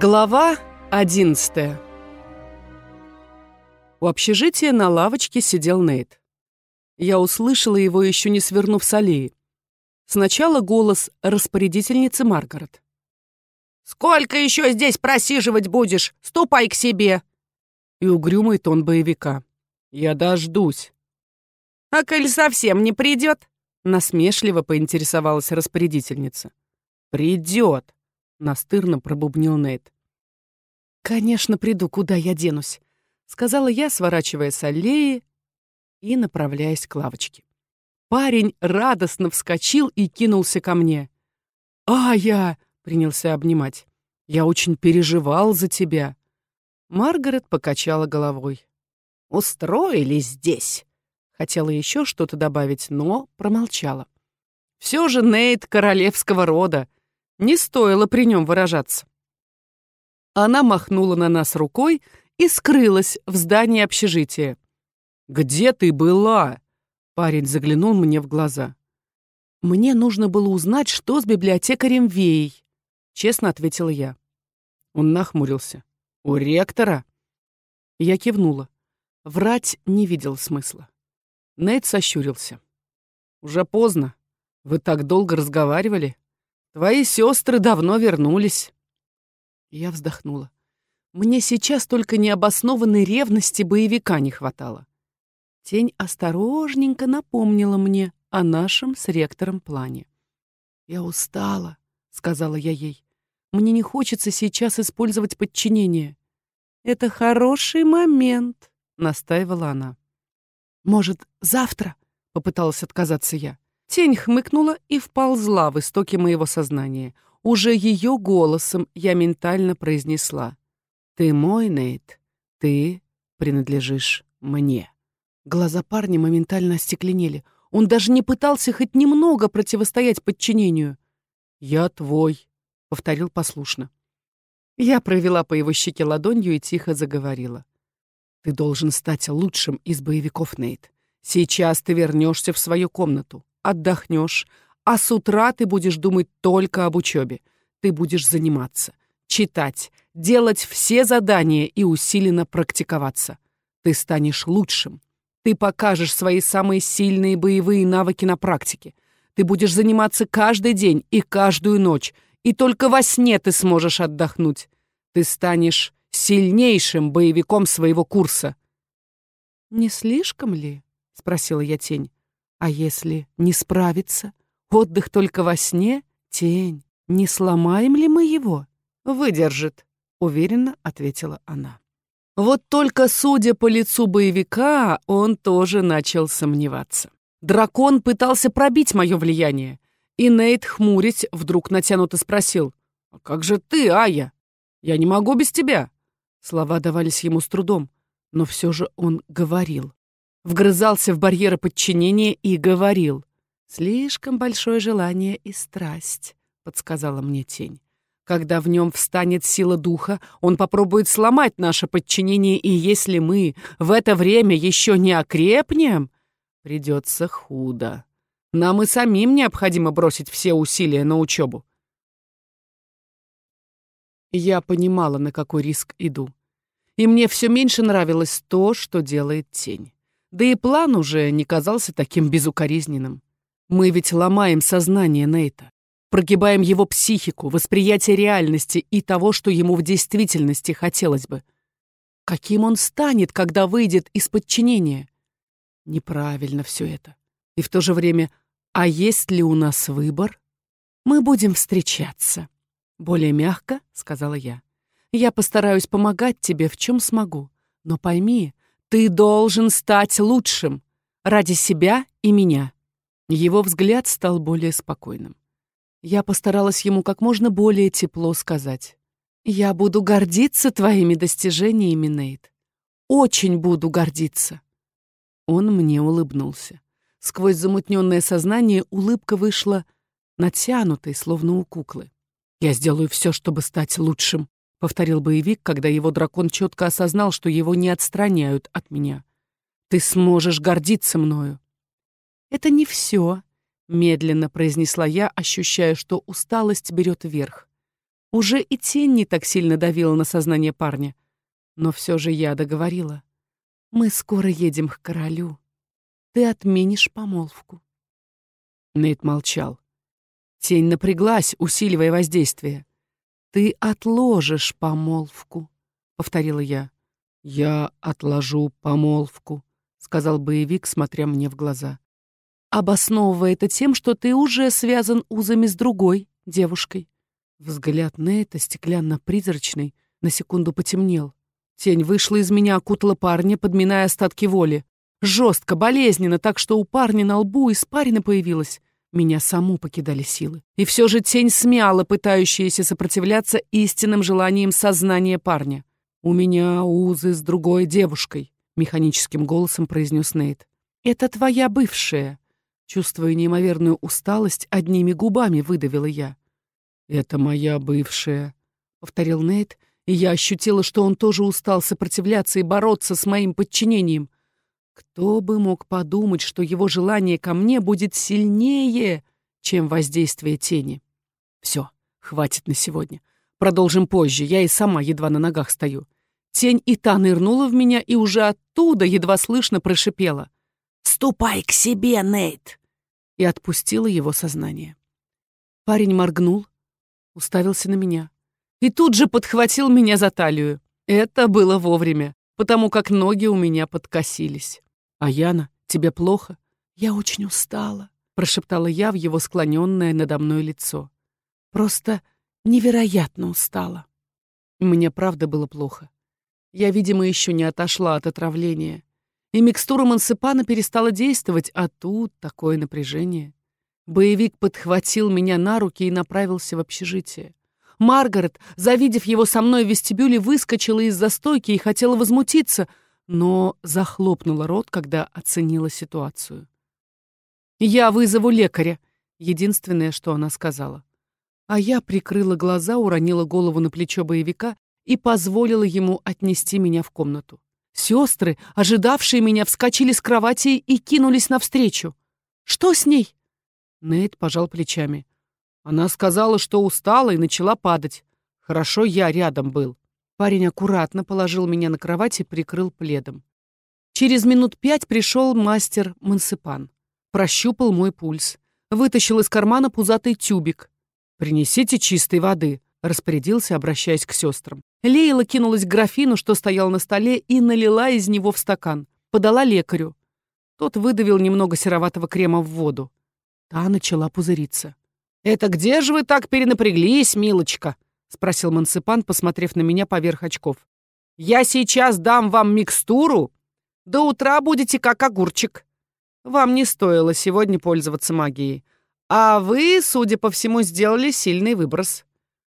Глава 11 У общежития на лавочке сидел Нейт. Я услышала его, еще не свернув с аллеи. Сначала голос распорядительницы Маргарет. «Сколько еще здесь просиживать будешь? Ступай к себе!» И угрюмый тон боевика. «Я дождусь». «А коль совсем не придет?» Насмешливо поинтересовалась распорядительница. «Придет!» — настырно пробубнил Нейт. «Конечно, приду, куда я денусь», — сказала я, сворачивая с аллеи и направляясь к лавочке. Парень радостно вскочил и кинулся ко мне. «А, я!» — принялся обнимать. «Я очень переживал за тебя». Маргарет покачала головой. «Устроились здесь!» Хотела еще что-то добавить, но промолчала. Все же Нейт королевского рода. Не стоило при нем выражаться. Она махнула на нас рукой и скрылась в здании общежития. «Где ты была?» Парень заглянул мне в глаза. «Мне нужно было узнать, что с библиотекарем Веей», — честно ответила я. Он нахмурился. «У ректора?» Я кивнула. Врать не видел смысла. Нейт сощурился. «Уже поздно. Вы так долго разговаривали?» Твои сестры давно вернулись. Я вздохнула. Мне сейчас только необоснованной ревности боевика не хватало. Тень осторожненько напомнила мне о нашем с ректором плане. «Я устала», — сказала я ей. «Мне не хочется сейчас использовать подчинение». «Это хороший момент», — настаивала она. «Может, завтра?» — попыталась отказаться я. Тень хмыкнула и вползла в истоки моего сознания. Уже ее голосом я ментально произнесла. «Ты мой, Нейт. Ты принадлежишь мне». Глаза парня моментально остекленели. Он даже не пытался хоть немного противостоять подчинению. «Я твой», — повторил послушно. Я провела по его щеке ладонью и тихо заговорила. «Ты должен стать лучшим из боевиков, Нейт. Сейчас ты вернешься в свою комнату отдохнешь, а с утра ты будешь думать только об учебе. Ты будешь заниматься, читать, делать все задания и усиленно практиковаться. Ты станешь лучшим. Ты покажешь свои самые сильные боевые навыки на практике. Ты будешь заниматься каждый день и каждую ночь, и только во сне ты сможешь отдохнуть. Ты станешь сильнейшим боевиком своего курса. «Не слишком ли?» — спросила я тень. А если не справиться? Отдых только во сне? Тень. Не сломаем ли мы его? Выдержит, уверенно ответила она. Вот только, судя по лицу боевика, он тоже начал сомневаться. Дракон пытался пробить мое влияние. И Нейт, хмурясь, вдруг натянуто спросил. «А как же ты, Ая? Я не могу без тебя!» Слова давались ему с трудом, но все же он говорил вгрызался в барьеры подчинения и говорил. «Слишком большое желание и страсть», — подсказала мне тень. «Когда в нем встанет сила духа, он попробует сломать наше подчинение, и если мы в это время еще не окрепнем, придется худо. Нам и самим необходимо бросить все усилия на учебу». Я понимала, на какой риск иду. И мне все меньше нравилось то, что делает тень. Да и план уже не казался таким безукоризненным. Мы ведь ломаем сознание Нейта, прогибаем его психику, восприятие реальности и того, что ему в действительности хотелось бы. Каким он станет, когда выйдет из подчинения? Неправильно все это. И в то же время, а есть ли у нас выбор? Мы будем встречаться. Более мягко, сказала я. Я постараюсь помогать тебе, в чем смогу. Но пойми, ты должен стать лучшим ради себя и меня. Его взгляд стал более спокойным. Я постаралась ему как можно более тепло сказать. «Я буду гордиться твоими достижениями, Нейт. Очень буду гордиться». Он мне улыбнулся. Сквозь замутненное сознание улыбка вышла натянутой, словно у куклы. «Я сделаю все, чтобы стать лучшим», — повторил боевик, когда его дракон четко осознал, что его не отстраняют от меня. «Ты сможешь гордиться мною». «Это не все», — медленно произнесла я, ощущая, что усталость берет верх. Уже и тень не так сильно давила на сознание парня. Но все же я договорила. «Мы скоро едем к королю. Ты отменишь помолвку». Нейт молчал. Тень напряглась, усиливая воздействие. «Ты отложишь помолвку», — повторила я. «Я отложу помолвку», — сказал боевик, смотря мне в глаза. «Обосновывая это тем, что ты уже связан узами с другой девушкой». Взгляд Нейта, стеклянно-призрачный, на секунду потемнел. Тень вышла из меня, окутала парня, подминая остатки воли. Жестко, болезненно, так что у парня на лбу испарина появилась. Меня саму покидали силы. И все же тень смяла пытающаяся сопротивляться истинным желаниям сознания парня. «У меня узы с другой девушкой», — механическим голосом произнес Нейт. «Это твоя бывшая». Чувствуя неимоверную усталость, одними губами выдавила я. «Это моя бывшая», — повторил Нейт, и я ощутила, что он тоже устал сопротивляться и бороться с моим подчинением. Кто бы мог подумать, что его желание ко мне будет сильнее, чем воздействие тени? Все, хватит на сегодня. Продолжим позже, я и сама едва на ногах стою. Тень и та нырнула в меня и уже оттуда едва слышно прошипела. «Ступай к себе, Нейт!» И отпустила его сознание. Парень моргнул, уставился на меня. И тут же подхватил меня за талию. Это было вовремя, потому как ноги у меня подкосились. «А Яна, тебе плохо?» «Я очень устала», — прошептала я в его склоненное надо мной лицо. «Просто невероятно устала». Мне правда было плохо. Я, видимо, еще не отошла от отравления. И микстура мансипана перестала действовать, а тут такое напряжение. Боевик подхватил меня на руки и направился в общежитие. Маргарет, завидев его со мной в вестибюле, выскочила из застойки и хотела возмутиться — но захлопнула рот, когда оценила ситуацию. «Я вызову лекаря», — единственное, что она сказала. А я прикрыла глаза, уронила голову на плечо боевика и позволила ему отнести меня в комнату. Сестры, ожидавшие меня, вскочили с кровати и кинулись навстречу. «Что с ней?» Нейт пожал плечами. Она сказала, что устала и начала падать. Хорошо, я рядом был. Парень аккуратно положил меня на кровать и прикрыл пледом. Через минут пять пришел мастер Мансипан. Прощупал мой пульс. Вытащил из кармана пузатый тюбик. «Принесите чистой воды», — распорядился, обращаясь к сестрам. Лейла кинулась к графину, что стоял на столе, и налила из него в стакан. Подала лекарю. Тот выдавил немного сероватого крема в воду. Та начала пузыриться. «Это где же вы так перенапряглись, милочка?» — спросил Мансипан, посмотрев на меня поверх очков. «Я сейчас дам вам микстуру. До утра будете как огурчик. Вам не стоило сегодня пользоваться магией. А вы, судя по всему, сделали сильный выброс.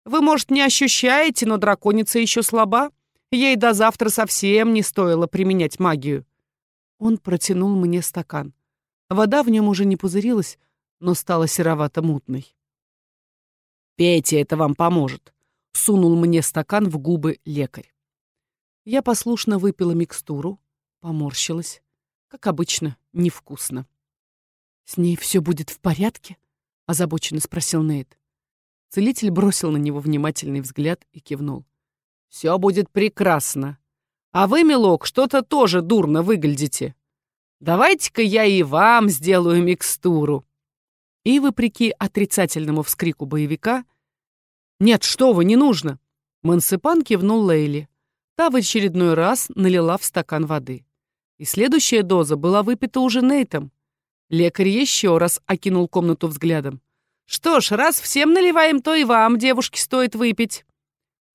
Вы, может, не ощущаете, но драконица еще слаба. Ей до завтра совсем не стоило применять магию». Он протянул мне стакан. Вода в нем уже не пузырилась, но стала серовато-мутной. «Пейте, это вам поможет сунул мне стакан в губы лекарь. Я послушно выпила микстуру, поморщилась. Как обычно, невкусно. «С ней все будет в порядке?» — озабоченно спросил Нейт. Целитель бросил на него внимательный взгляд и кивнул. «Все будет прекрасно. А вы, милок, что-то тоже дурно выглядите. Давайте-ка я и вам сделаю микстуру». И, вопреки отрицательному вскрику боевика, «Нет, что вы, не нужно!» Мансипан кивнул Лейли. Та в очередной раз налила в стакан воды. И следующая доза была выпита уже Нейтом. Лекарь еще раз окинул комнату взглядом. «Что ж, раз всем наливаем, то и вам, девушке, стоит выпить».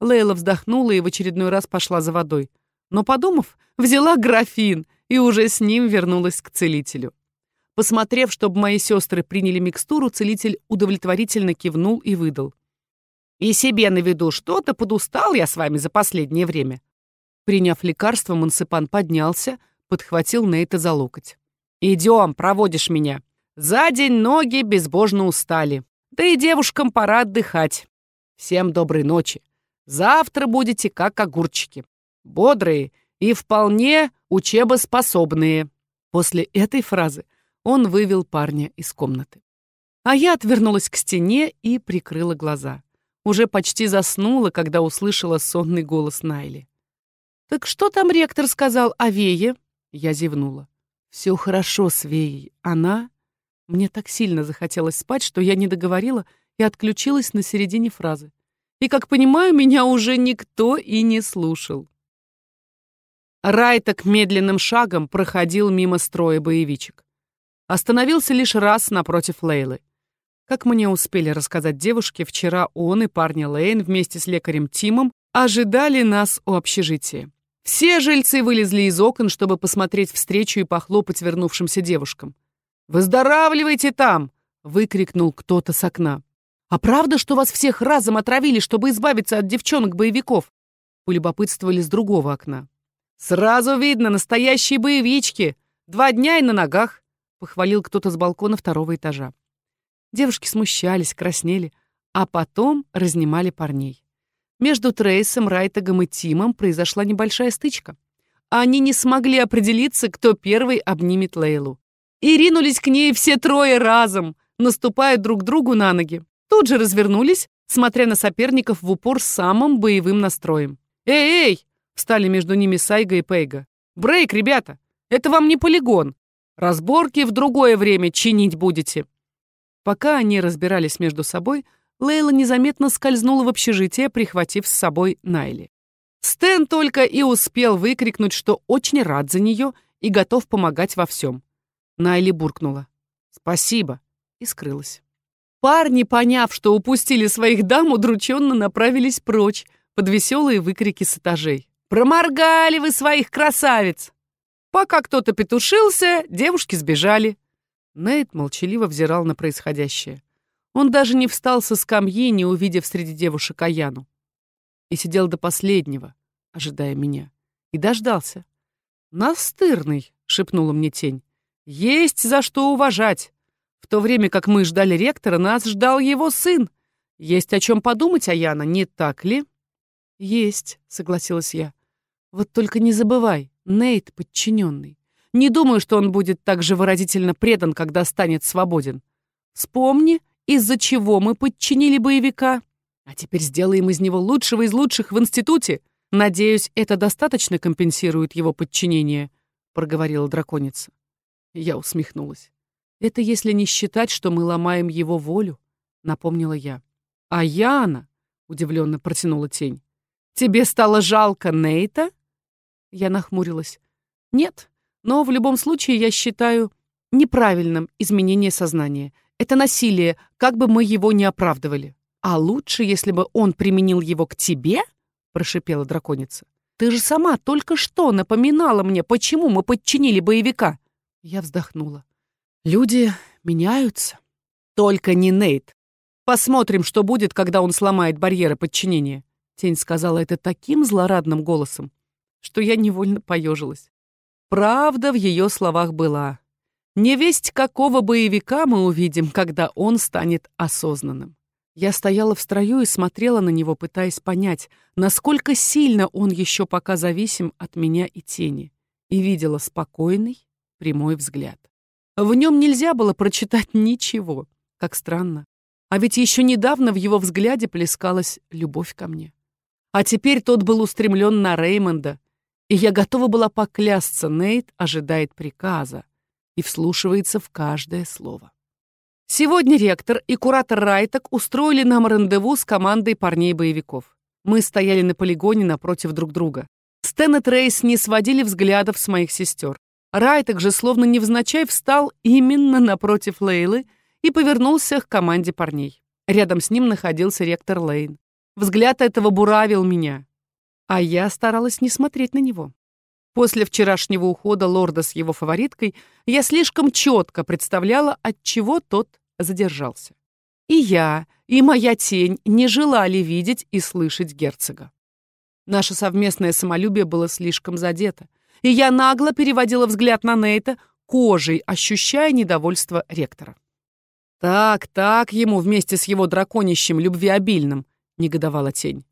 Лейла вздохнула и в очередной раз пошла за водой. Но, подумав, взяла графин и уже с ним вернулась к целителю. Посмотрев, чтобы мои сестры приняли микстуру, целитель удовлетворительно кивнул и выдал. И себе на виду что-то подустал я с вами за последнее время». Приняв лекарство, Мансипан поднялся, подхватил Нейта за локоть. «Идем, проводишь меня. За день ноги безбожно устали. Да и девушкам пора отдыхать. Всем доброй ночи. Завтра будете как огурчики. Бодрые и вполне учебоспособные». После этой фразы он вывел парня из комнаты. А я отвернулась к стене и прикрыла глаза. уже почти заснула, когда услышала сонный голос Найли. «Так что там ректор сказал о Вее?» Я зевнула. «Все хорошо с Веей. Она...» Мне так сильно захотелось спать, что я не договорила и отключилась на середине фразы. И, как понимаю, меня уже никто и не слушал. Райток медленным шагом проходил мимо строя боевичек. Остановился лишь раз напротив Лейлы. Как мне успели рассказать девушке, вчера он и парня Лейн вместе с лекарем Тимом ожидали нас у общежития. Все жильцы вылезли из окон, чтобы посмотреть встречу и похлопать вернувшимся девушкам. «Выздоравливайте там!» — выкрикнул кто-то с окна. «А правда, что вас всех разом отравили, чтобы избавиться от девчонок-боевиков?» Полюбопытствовали с другого окна. «Сразу видно, настоящие боевички! Два дня и на ногах!» — похвалил кто-то с балкона второго этажа. Девушки смущались, краснели, а потом разнимали парней. Между Трейсом, Райтагом и Тимом произошла небольшая стычка. Они не смогли определиться, кто первый обнимет Лейлу. И ринулись к ней все трое разом, наступая друг другу на ноги. Тут же развернулись, смотря на соперников в упор самым боевым настроем. «Эй, эй, Встали между ними Сайга и Пейга. «Брейк, ребята! Это вам не полигон! Разборки в другое время чинить будете!» Пока они разбирались между собой, Лейла незаметно скользнула в общежитие, прихватив с собой Найли. Стэн только и успел выкрикнуть, что очень рад за нее и готов помогать во всем. Найли буркнула. «Спасибо!» и скрылась. Парни, поняв, что упустили своих дам, удрученно направились прочь под веселые выкрики с этажей. Проморгали вы своих красавиц!» Пока кто-то петушился, девушки сбежали. Нейт молчаливо взирал на происходящее. Он даже не встал со скамьи, не увидев среди девушек Аяну. И сидел до последнего, ожидая меня. И дождался. «Настырный», — шепнула мне тень. «Есть за что уважать. В то время как мы ждали ректора, нас ждал его сын. Есть о чем подумать, Аяна, не так ли?» «Есть», — согласилась я. Вот только не забывай, Нейт подчиненный. Не думаю, что он будет так же выразительно предан, когда станет свободен. Вспомни, из-за чего мы подчинили боевика. А теперь сделаем из него лучшего из лучших в институте. Надеюсь, это достаточно компенсирует его подчинение, проговорила драконица. Я усмехнулась. Это если не считать, что мы ломаем его волю, напомнила я. А Яна, удивленно протянула тень. Тебе стало жалко Нейта? Я нахмурилась. Нет, но в любом случае я считаю неправильным изменение сознания. Это насилие, как бы мы его ни оправдывали. А лучше, если бы он применил его к тебе, прошипела драконица. Ты же сама только что напоминала мне, почему мы подчинили боевика. Я вздохнула. Люди меняются. Только не Нейт. Посмотрим, что будет, когда он сломает барьеры подчинения. Тень сказала это таким злорадным голосом, что я невольно поежилась. Правда в ее словах была. Не весть какого боевика мы увидим, когда он станет осознанным. Я стояла в строю и смотрела на него, пытаясь понять, насколько сильно он еще пока зависим от меня и тени, и видела спокойный, прямой взгляд. В нем нельзя было прочитать ничего, как странно. А ведь еще недавно в его взгляде плескалась любовь ко мне. А теперь тот был устремлен на Реймонда, и я готова была поклясться, Нейт ожидает приказа и вслушивается в каждое слово. Сегодня ректор и куратор Райток устроили нам рандеву с командой парней-боевиков. Мы стояли на полигоне напротив друг друга. Стэн и Трейс не сводили взглядов с моих сестер. Райток же словно невзначай встал именно напротив Лейлы и повернулся к команде парней. Рядом с ним находился ректор Лейн. Взгляд этого буравил меня а я старалась не смотреть на него. После вчерашнего ухода лорда с его фавориткой я слишком четко представляла, от чего тот задержался. И я, и моя тень не желали видеть и слышать герцога. Наше совместное самолюбие было слишком задето, и я нагло переводила взгляд на Нейта, кожей ощущая недовольство ректора. «Так, так ему вместе с его драконищем любвеобильным», — негодовала тень.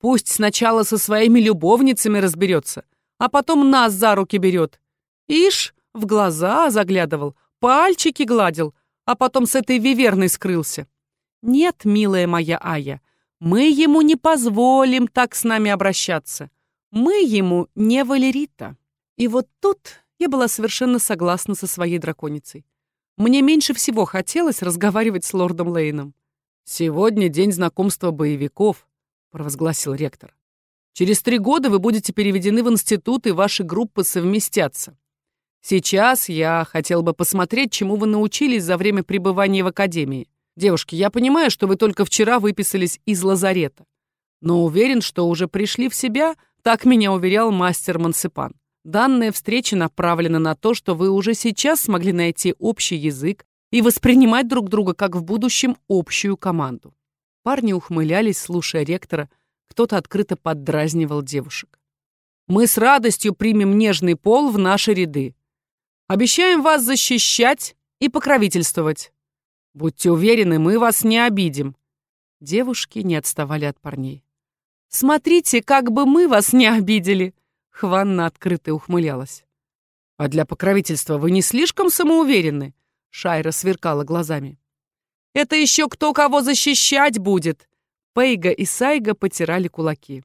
Пусть сначала со своими любовницами разберется, а потом нас за руки берет. Ишь, в глаза заглядывал, пальчики гладил, а потом с этой виверной скрылся. Нет, милая моя Ая, Мы ему не позволим так с нами обращаться. Мы ему не Валерита. И вот тут я была совершенно согласна со своей драконицей. Мне меньше всего хотелось разговаривать с лордом Лейном. «Сегодня день знакомства боевиков», — провозгласил ректор. «Через три года вы будете переведены в институт, и ваши группы совместятся. Сейчас я хотел бы посмотреть, чему вы научились за время пребывания в академии. Девушки, я понимаю, что вы только вчера выписались из лазарета, но уверен, что уже пришли в себя, так меня уверял мастер Мансипан. Данная встреча направлена на то, что вы уже сейчас смогли найти общий язык и воспринимать друг друга как в будущем общую команду. Парни ухмылялись, слушая ректора, кто-то открыто поддразнивал девушек. «Мы с радостью примем нежный пол в наши ряды. Обещаем вас защищать и покровительствовать. Будьте уверены, мы вас не обидим». Девушки не отставали от парней. «Смотрите, как бы мы вас не обидели!» Хванна открыто ухмылялась. «А для покровительства вы не слишком самоуверены?» Шайра сверкала глазами. «Это еще кто кого защищать будет!» Пейга и Сайга потирали кулаки.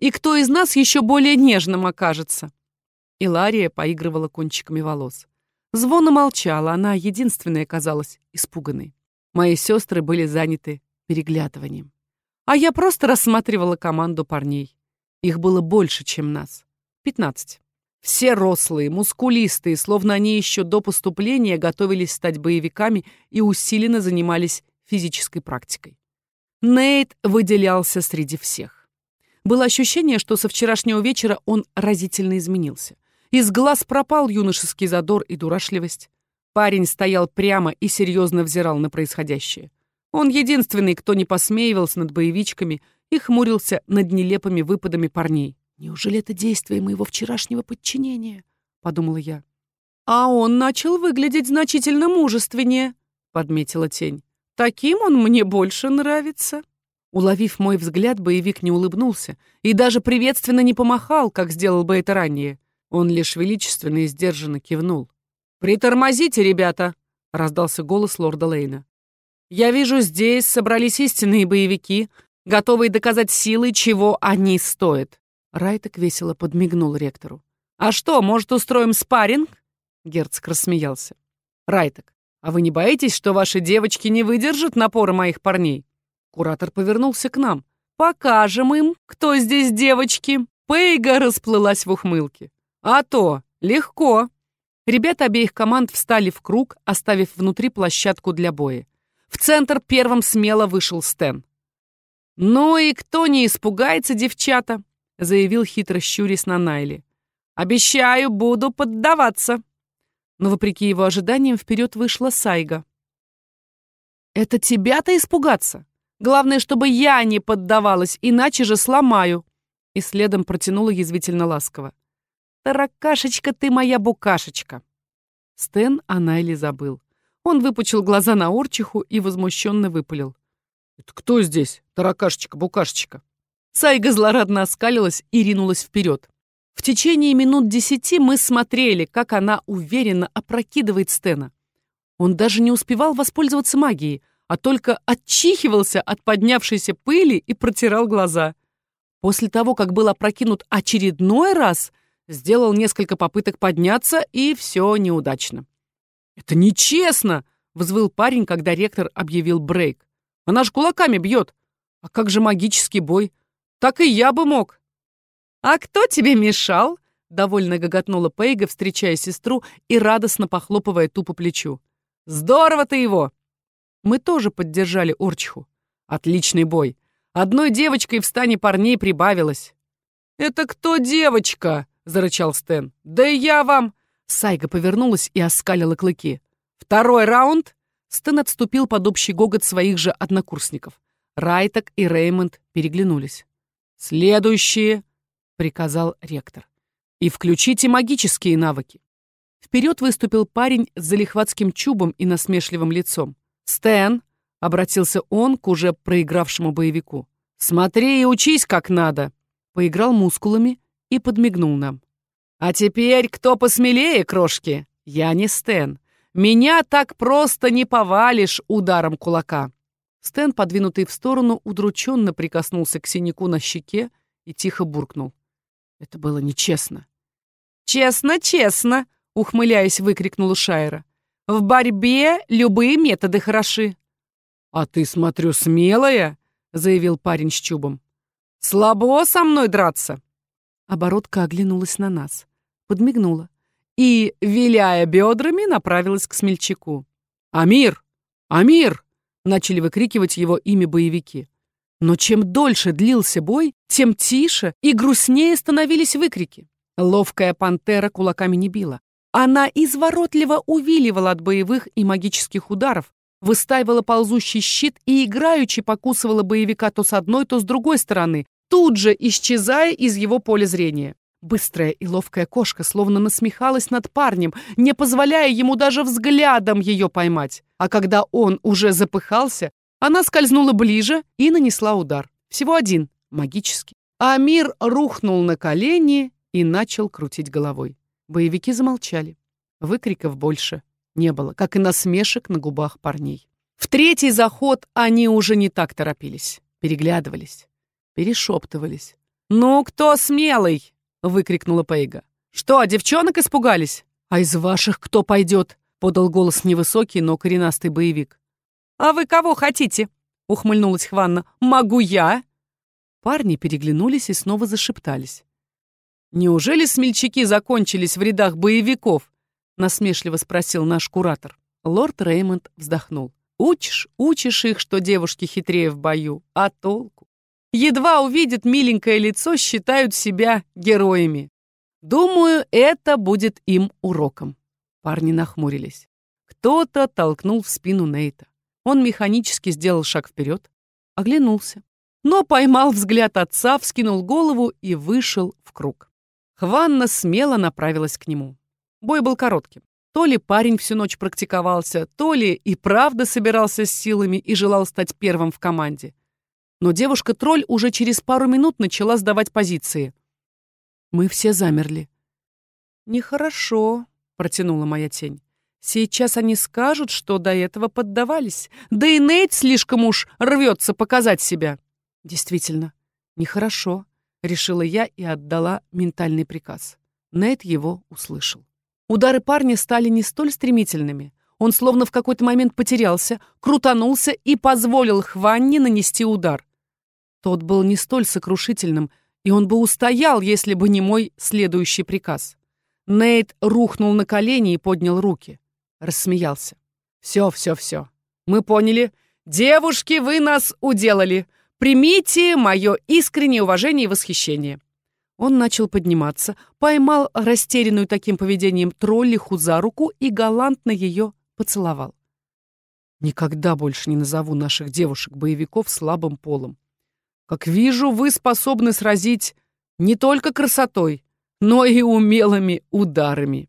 «И кто из нас еще более нежным окажется?» Илария поигрывала кончиками волос. Звона молчала, она единственная казалась испуганной. Мои сестры были заняты переглядыванием. А я просто рассматривала команду парней. Их было больше, чем нас. Пятнадцать. Все рослые, мускулистые, словно они еще до поступления готовились стать боевиками и усиленно занимались физической практикой. Нейт выделялся среди всех. Было ощущение, что со вчерашнего вечера он разительно изменился. Из глаз пропал юношеский задор и дурашливость. Парень стоял прямо и серьезно взирал на происходящее. Он единственный, кто не посмеивался над боевичками и хмурился над нелепыми выпадами парней. «Неужели это действие моего вчерашнего подчинения?» — подумала я. «А он начал выглядеть значительно мужественнее», — подметила тень. «Таким он мне больше нравится». Уловив мой взгляд, боевик не улыбнулся и даже приветственно не помахал, как сделал бы это ранее. Он лишь величественно и сдержанно кивнул. «Притормозите, ребята!» — раздался голос лорда Лейна. «Я вижу, здесь собрались истинные боевики, готовые доказать силой, чего они стоят». Райтек весело подмигнул ректору. «А что, может, устроим спарринг?» Герцог рассмеялся. «Райтек, а вы не боитесь, что ваши девочки не выдержат напора моих парней?» Куратор повернулся к нам. «Покажем им, кто здесь девочки!» Пейга расплылась в ухмылке. «А то! Легко!» Ребята обеих команд встали в круг, оставив внутри площадку для боя. В центр первым смело вышел Стэн. «Ну и кто не испугается, девчата?» — заявил хитро щурясь на Найли. «Обещаю, буду поддаваться!» Но, вопреки его ожиданиям, вперед вышла Сайга. «Это тебя-то испугаться? Главное, чтобы я не поддавалась, иначе же сломаю!» И следом протянула язвительно ласково. «Таракашечка ты моя букашечка!» Стэн о Найле забыл. Он выпучил глаза на Орчиху и возмущенно выпалил. «Это кто здесь, таракашечка-букашечка?» Сайга злорадно оскалилась и ринулась вперед. В течение минут десяти мы смотрели, как она уверенно опрокидывает Стена. Он даже не успевал воспользоваться магией, а только отчихивался от поднявшейся пыли и протирал глаза. После того, как был опрокинут очередной раз, Сделал несколько попыток подняться, и все неудачно. «Это нечестно!» — взвыл парень, когда ректор объявил брейк. «Она же кулаками бьет! А как же магический бой? Так и я бы мог!» «А кто тебе мешал?» — довольно гоготнула Пейга, встречая сестру и радостно похлопывая ту по плечу. «Здорово ты его!» Мы тоже поддержали Орчиху. Отличный бой. Одной девочкой в стане парней прибавилось. «Это кто девочка?» — зарычал Стэн. «Да я вам...» Сайга повернулась и оскалила клыки. «Второй раунд?» Стэн отступил под общий гогот своих же однокурсников. Райток и Реймонд переглянулись. «Следующие!» — приказал ректор. «И включите магические навыки». Вперед выступил парень с залихватским чубом и насмешливым лицом. «Стэн!» — обратился он к уже проигравшему боевику. «Смотри и учись как надо!» Поиграл мускулами, и подмигнул нам. «А теперь кто посмелее, крошки? Я не Стэн. Меня так просто не повалишь ударом кулака». Стэн, подвинутый в сторону, удрученно прикоснулся к синяку на щеке и тихо буркнул. Это было нечестно. «Честно, честно!» — ухмыляясь, выкрикнула Шайра. «В борьбе любые методы хороши». «А ты, смотрю, смелая!» — заявил парень с чубом. «Слабо со мной драться!» Оборотка оглянулась на нас, подмигнула и, виляя бедрами, направилась к смельчаку. «Амир! Амир!» — начали выкрикивать его имя боевики. Но чем дольше длился бой, тем тише и грустнее становились выкрики. Ловкая пантера кулаками не била. Она изворотливо увиливала от боевых и магических ударов, выстаивала ползущий щит и играючи покусывала боевика то с одной, то с другой стороны, тут же исчезая из его поля зрения. Быстрая и ловкая кошка словно насмехалась над парнем, не позволяя ему даже взглядом ее поймать. А когда он уже запыхался, она скользнула ближе и нанесла удар. Всего один, магический. А мир рухнул на колени и начал крутить головой. Боевики замолчали. Выкриков больше не было, как и насмешек на губах парней. В третий заход они уже не так торопились. Переглядывались, перешептывались. «Ну, кто смелый?» — выкрикнула Пейга. «Что, девчонок испугались? А из ваших кто пойдет?» — подал голос невысокий, но коренастый боевик. «А вы кого хотите?» — ухмыльнулась Хванна. «Могу я?» Парни переглянулись и снова зашептались. «Неужели смельчаки закончились в рядах боевиков?» — насмешливо спросил наш куратор. Лорд Реймонд вздохнул. «Учишь, учишь их, что девушки хитрее в бою, а толку? Едва увидят миленькое лицо, считают себя героями. Думаю, это будет им уроком». Парни нахмурились. Кто-то толкнул в спину Нейта. Он механически сделал шаг вперед, оглянулся, но поймал взгляд отца, вскинул голову и вышел в круг. Хванна смело направилась к нему. Бой был коротким. То ли парень всю ночь практиковался, то ли и правда собирался с силами и желал стать первым в команде. Но девушка-тролль уже через пару минут начала сдавать позиции. Мы все замерли. «Нехорошо», — протянула моя тень. «Сейчас они скажут, что до этого поддавались. Да и Нейт слишком уж рвется показать себя». «Действительно, нехорошо», — решила я и отдала ментальный приказ. Нейт его услышал. Удары парня стали не столь стремительными. Он словно в какой-то момент потерялся, крутанулся и позволил Хванне нанести удар. Тот был не столь сокрушительным, и он бы устоял, если бы не мой следующий приказ. Нейт рухнул на колени и поднял руки. Рассмеялся. «Все, все, все. Мы поняли. Девушки, вы нас уделали. Примите мое искреннее уважение и восхищение». Он начал подниматься, поймал растерянную таким поведением троллиху за руку и галантно ее поцеловал. «Никогда больше не назову наших девушек-боевиков слабым полом. Как вижу, вы способны сразить не только красотой, но и умелыми ударами».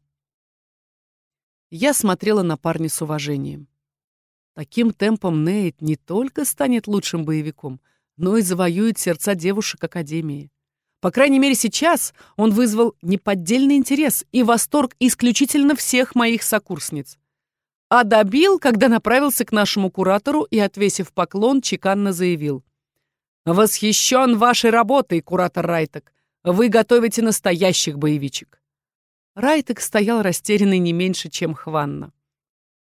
Я смотрела на парня с уважением. Таким темпом Нейт не только станет лучшим боевиком — но и завоюет сердца девушек Академии. По крайней мере, сейчас он вызвал неподдельный интерес и восторг исключительно всех моих сокурсниц. А добил, когда направился к нашему куратору и, отвесив поклон, чеканно заявил. «Восхищен вашей работой, куратор Райтек. Вы готовите настоящих боевичек». Райтек стоял растерянный не меньше, чем Хванна.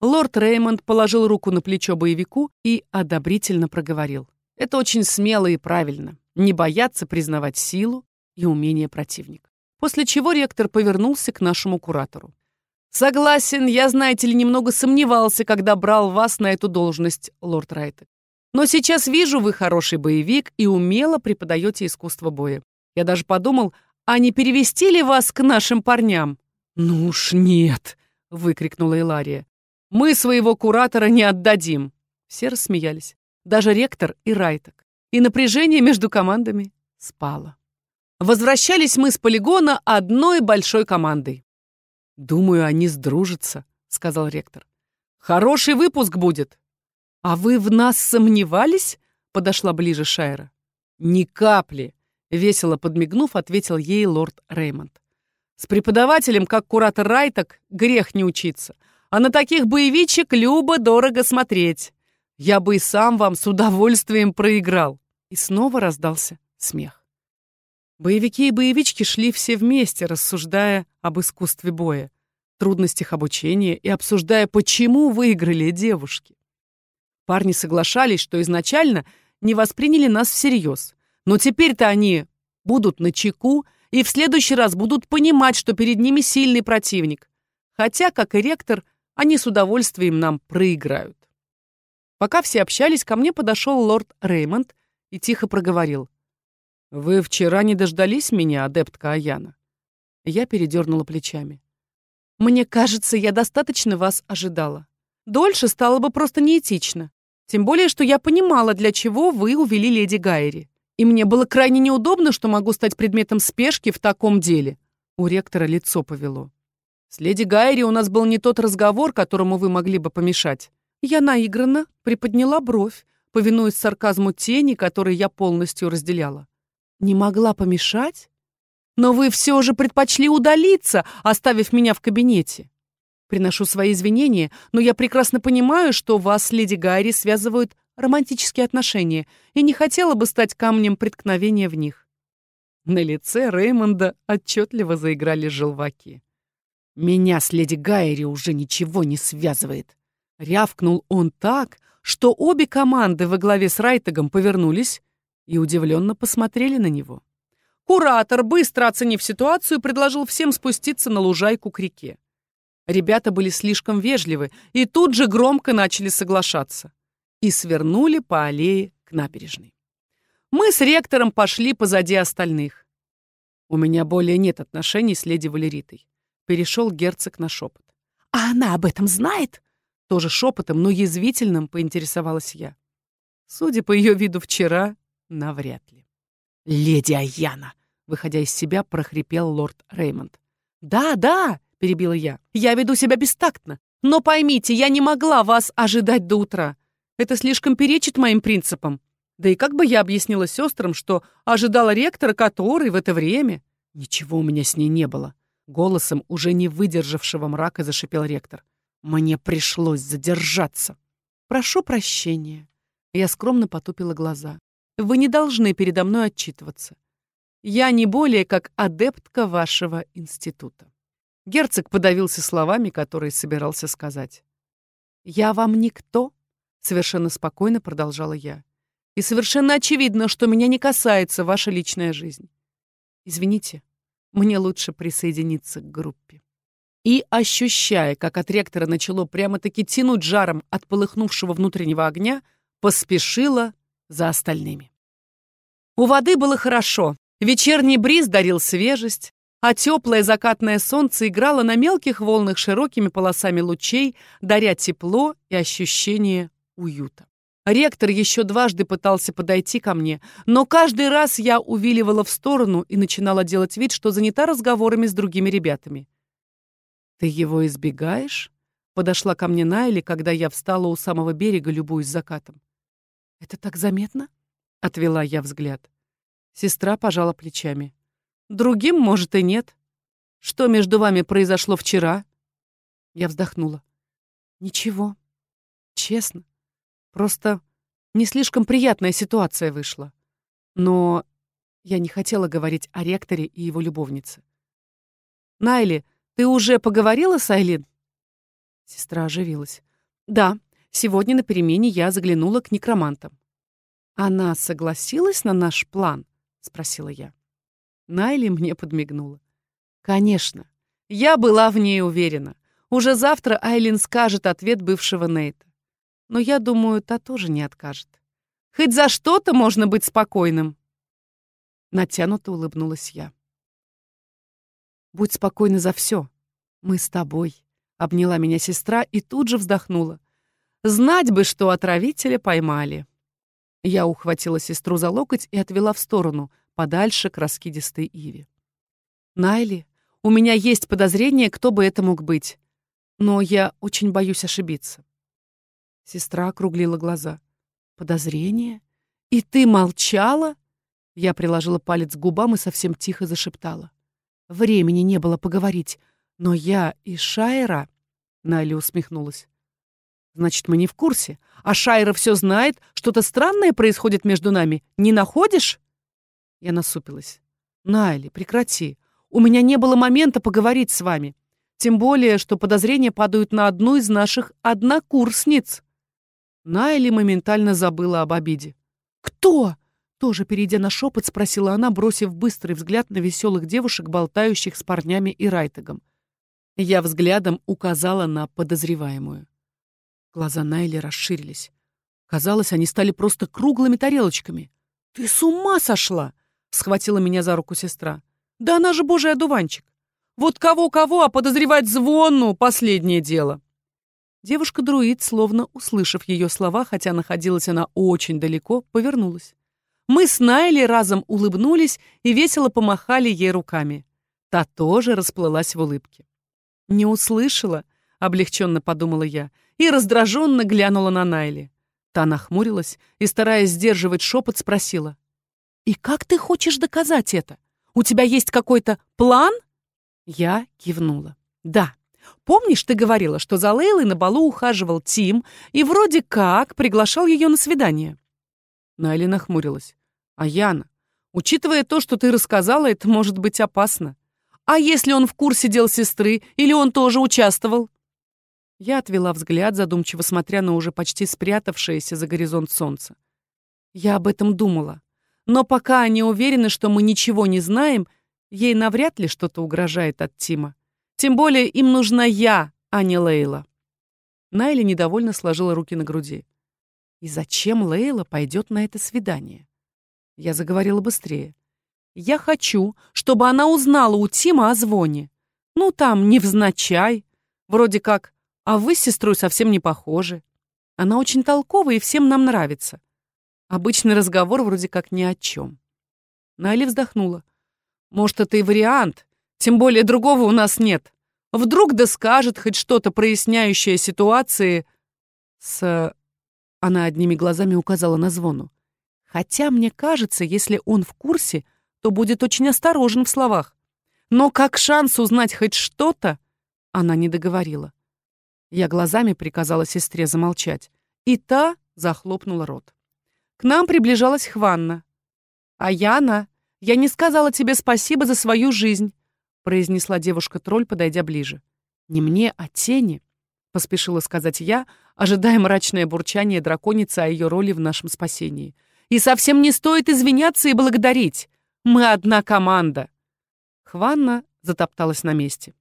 Лорд Реймонд положил руку на плечо боевику и одобрительно проговорил. Это очень смело и правильно. Не бояться признавать силу и умение противника. После чего ректор повернулся к нашему куратору. «Согласен, я, знаете ли, немного сомневался, когда брал вас на эту должность, лорд Райтек. Но сейчас вижу, вы хороший боевик и умело преподаете искусство боя. Я даже подумал, а не перевести ли вас к нашим парням?» «Ну уж нет!» — выкрикнула Илария. «Мы своего куратора не отдадим!» Все рассмеялись даже ректор и Райток. И напряжение между командами спало. Возвращались мы с полигона одной большой командой. «Думаю, они сдружатся», — сказал ректор. «Хороший выпуск будет». «А вы в нас сомневались?» — подошла ближе Шайра. «Ни капли», — весело подмигнув, ответил ей лорд Реймонд. «С преподавателем, как куратор Райток, грех не учиться, а на таких боевичек любо дорого смотреть. Я бы и сам вам с удовольствием проиграл. И снова раздался смех. Боевики и боевички шли все вместе, рассуждая об искусстве боя, трудностях обучения и обсуждая, почему выиграли девушки. Парни соглашались, что изначально не восприняли нас всерьез, но теперь-то они будут на чеку и в следующий раз будут понимать, что перед ними сильный противник. Хотя, как и ректор, они с удовольствием нам проиграют. Пока все общались, ко мне подошел лорд Реймонд и тихо проговорил. «Вы вчера не дождались меня, адептка Аяна?» Я передернула плечами. «Мне кажется, я достаточно вас ожидала. Дольше стало бы просто неэтично. Тем более, что я понимала, для чего вы увели леди Гайри. И мне было крайне неудобно, что могу стать предметом спешки в таком деле». У ректора лицо повело. «С леди Гайри у нас был не тот разговор, которому вы могли бы помешать». Я наигранно приподняла бровь, повинуясь сарказму тени, который я полностью разделяла. Не могла помешать? Но вы все же предпочли удалиться, оставив меня в кабинете. Приношу свои извинения, но я прекрасно понимаю, что вас с леди Гайри связывают романтические отношения, и не хотела бы стать камнем преткновения в них. На лице Реймонда отчетливо заиграли желваки. «Меня с леди Гайри уже ничего не связывает», — рявкнул он так, что обе команды во главе с Райтегом повернулись и удивленно посмотрели на него. Куратор, быстро оценив ситуацию, предложил всем спуститься на лужайку к реке. Ребята были слишком вежливы и тут же громко начали соглашаться. И свернули по аллее к набережной. Мы с ректором пошли позади остальных. У меня более нет отношений с леди Валеритой. Перешел герцог на шепот. А она об этом знает? Тоже шепотом, но язвительным поинтересовалась я. Судя по ее виду вчера, навряд ли. «Леди Аяна!» — выходя из себя, прохрипел лорд Реймонд. «Да, да!» — перебила я. «Я веду себя бестактно. Но поймите, я не могла вас ожидать до утра. Это слишком перечит моим принципам. Да и как бы я объяснила сестрам, что ожидала ректора, который в это время...» «Ничего у меня с ней не было», — голосом уже не выдержавшего мрака зашипел ректор. Мне пришлось задержаться. Прошу прощения. Я скромно потупила глаза. Вы не должны передо мной отчитываться. Я не более как адептка вашего института. Герцог подавился словами, которые собирался сказать. «Я вам никто?» — совершенно спокойно продолжала я. «И совершенно очевидно, что меня не касается ваша личная жизнь. Извините, мне лучше присоединиться к группе». И, ощущая, как от ректора начало прямо-таки тянуть жаром от полыхнувшего внутреннего огня, поспешила за остальными. У воды было хорошо. Вечерний бриз дарил свежесть, а теплое закатное солнце играло на мелких волнах широкими полосами лучей, даря тепло и ощущение уюта. Ректор еще дважды пытался подойти ко мне, но каждый раз я увиливала в сторону и начинала делать вид, что занята разговорами с другими ребятами. «Ты его избегаешь?» Подошла ко мне Найли, когда я встала у самого берега, любуясь закатом. «Это так заметно?» — отвела я взгляд. Сестра пожала плечами. «Другим, может, и нет. Что между вами произошло вчера?» Я вздохнула. «Ничего. Честно. Просто не слишком приятная ситуация вышла. Но я не хотела говорить о ректоре и его любовнице. Найли, ты уже поговорила с Айлин?» Сестра оживилась. «Да, сегодня на перемене я заглянула к некромантам». «Она согласилась на наш план?» — спросила я. Найли мне подмигнула. «Конечно. Я была в ней уверена. Уже завтра Айлин скажет ответ бывшего Нейта. Но я думаю, та тоже не откажет. Хоть за что-то можно быть спокойным». Натянуто улыбнулась я. Будь спокойна за все. Мы с тобой. Обняла меня сестра и тут же вздохнула. Знать бы, что отравителя поймали. Я ухватила сестру за локоть и отвела в сторону, подальше к раскидистой Иве. Найли, у меня есть подозрение, кто бы это мог быть. Но я очень боюсь ошибиться. Сестра округлила глаза. Подозрение? И ты молчала? Я приложила палец к губам и совсем тихо зашептала. Времени не было поговорить. Но я и Шайра...» Найли усмехнулась. Значит, мы не в курсе. А Шайра все знает, что-то странное происходит между нами. Не находишь? Я насупилась. Найли, прекрати. У меня не было момента поговорить с вами. Тем более, что подозрения падают на одну из наших однокурсниц. Найли моментально забыла об обиде. «Кто?» Тоже перейдя на шепот, спросила она, бросив быстрый взгляд на веселых девушек, болтающих с парнями и Райтегом. Я взглядом указала на подозреваемую. Глаза Найли расширились. Казалось, они стали просто круглыми тарелочками. «Ты с ума сошла!» — схватила меня за руку сестра. «Да она же божий одуванчик! Вот кого-кого, а подозревать звонну — последнее дело!» Девушка-друид, словно услышав ее слова, хотя находилась она очень далеко, повернулась. Мы с Найли разом улыбнулись и весело помахали ей руками. Та тоже расплылась в улыбке. «Не услышала», — облегченно подумала я, и раздраженно глянула на Найли. Та нахмурилась и, стараясь сдерживать шепот, спросила. «И как ты хочешь доказать это? У тебя есть какой-то план?» Я кивнула. «Да. Помнишь, ты говорила, что за Лейлой на балу ухаживал Тим и вроде как приглашал ее на свидание?» Найли нахмурилась. «А Яна, учитывая то, что ты рассказала, это может быть опасно. А если он в курсе дел сестры или он тоже участвовал?» Я отвела взгляд, задумчиво смотря на уже почти спрятавшееся за горизонт солнце. Я об этом думала. Но пока они уверены, что мы ничего не знаем, ей навряд ли что-то угрожает от Тима. Тем более им нужна я, а не Лейла. Найли недовольно сложила руки на груди. И зачем Лейла пойдет на это свидание? Я заговорила быстрее. Я хочу, чтобы она узнала у Тима о звоне. Ну, там, невзначай. Вроде как а вы с сестрой совсем не похожи. Она очень толковая и всем нам нравится. Обычный разговор вроде как ни о чем. Найли вздохнула. Может, это и вариант. Тем более другого у нас нет. Вдруг да скажет хоть что-то проясняющее ситуации с... Она одними глазами указала на звону. Хотя, мне кажется, если он в курсе, то будет очень осторожен в словах. Но как шанс узнать хоть что-то, она не договорила. Я глазами приказала сестре замолчать, и та захлопнула рот. К нам приближалась Хванна. «А Яна, я не сказала тебе спасибо за свою жизнь», произнесла девушка-тролль, подойдя ближе. «Не мне, а тени», — поспешила сказать я, ожидая мрачное бурчание драконицы о ее роли в нашем спасении. «И совсем не стоит извиняться и благодарить. Мы одна команда». Хванна затопталась на месте.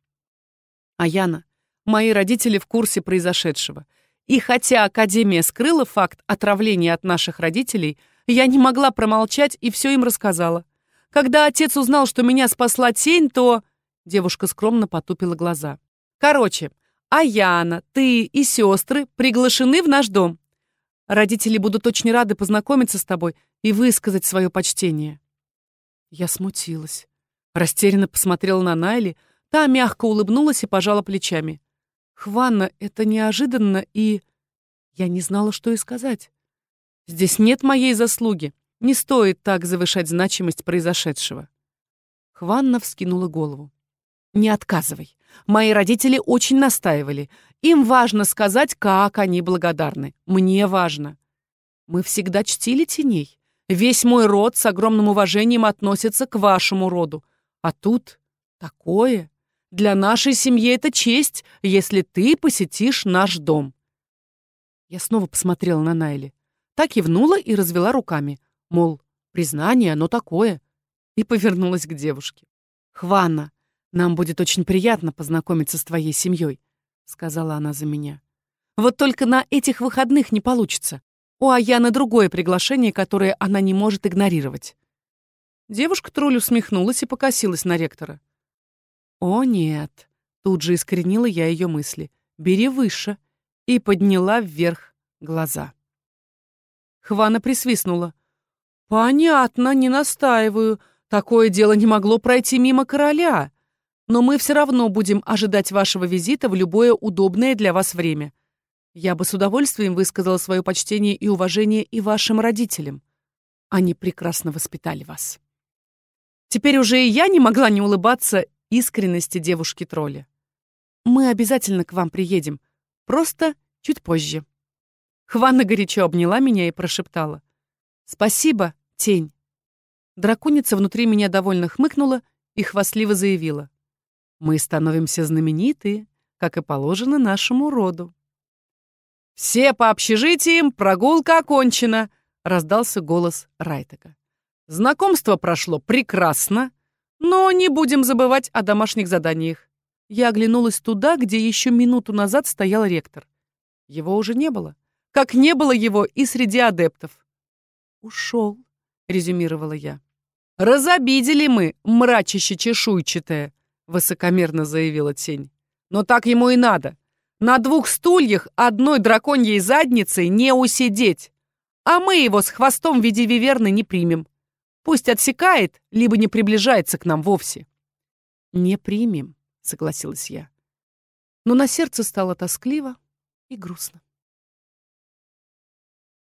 «А Яна, Мои родители в курсе произошедшего. И хотя Академия скрыла факт отравления от наших родителей, я не могла промолчать и все им рассказала. Когда отец узнал, что меня спасла тень, то... Девушка скромно потупила глаза. Короче, Аяна, ты и сестры приглашены в наш дом. Родители будут очень рады познакомиться с тобой и высказать свое почтение. Я смутилась. Растерянно посмотрела на Найли, та мягко улыбнулась и пожала плечами. Хванна, это неожиданно, и... Я не знала, что и сказать. Здесь нет моей заслуги. Не стоит так завышать значимость произошедшего. Хванна вскинула голову. «Не отказывай. Мои родители очень настаивали. Им важно сказать, как они благодарны. Мне важно. Мы всегда чтили теней. Весь мой род с огромным уважением относится к вашему роду. А тут такое. Для нашей семьи это честь, если ты посетишь наш дом». Я снова посмотрела на Найли. Так кивнула и развела руками, мол, признание, оно такое. И повернулась к девушке. «Хвана, нам будет очень приятно познакомиться с твоей семьей», — сказала она за меня. «Вот только на этих выходных не получится. У Аяны другое приглашение, которое она не может игнорировать». Девушка-тролль усмехнулась и покосилась на ректора. «О, нет!» — тут же искоренила я ее мысли. «Бери выше!» и подняла вверх глаза. Хвана присвистнула. «Понятно, не настаиваю. Такое дело не могло пройти мимо короля. Но мы все равно будем ожидать вашего визита в любое удобное для вас время. Я бы с удовольствием высказала свое почтение и уважение и вашим родителям. Они прекрасно воспитали вас». Теперь уже и я не могла не улыбаться искренности девушки-тролля. «Мы обязательно к вам приедем, просто чуть позже». Хвана горячо обняла меня и прошептала. «Спасибо, тень». Драконица внутри меня довольно хмыкнула и хвастливо заявила. «Мы становимся знаменитые, как и положено нашему роду». «Все по общежитиям, прогулка окончена», — раздался голос Райтека. «Знакомство прошло прекрасно, но не будем забывать о домашних заданиях». Я оглянулась туда, где еще минуту назад стоял ректор. Его уже не было. Как не было его и среди адептов. «Ушел», — резюмировала я. «Разобидели мы, мрачище чешуйчатое», — высокомерно заявила тень. «Но так ему и надо. На двух стульях одной драконьей задницей не усидеть. А мы его с хвостом в виде виверны не примем. Пусть отсекает, либо не приближается к нам вовсе». «Не примем», — согласилась я. Но на сердце стало тоскливо и грустно.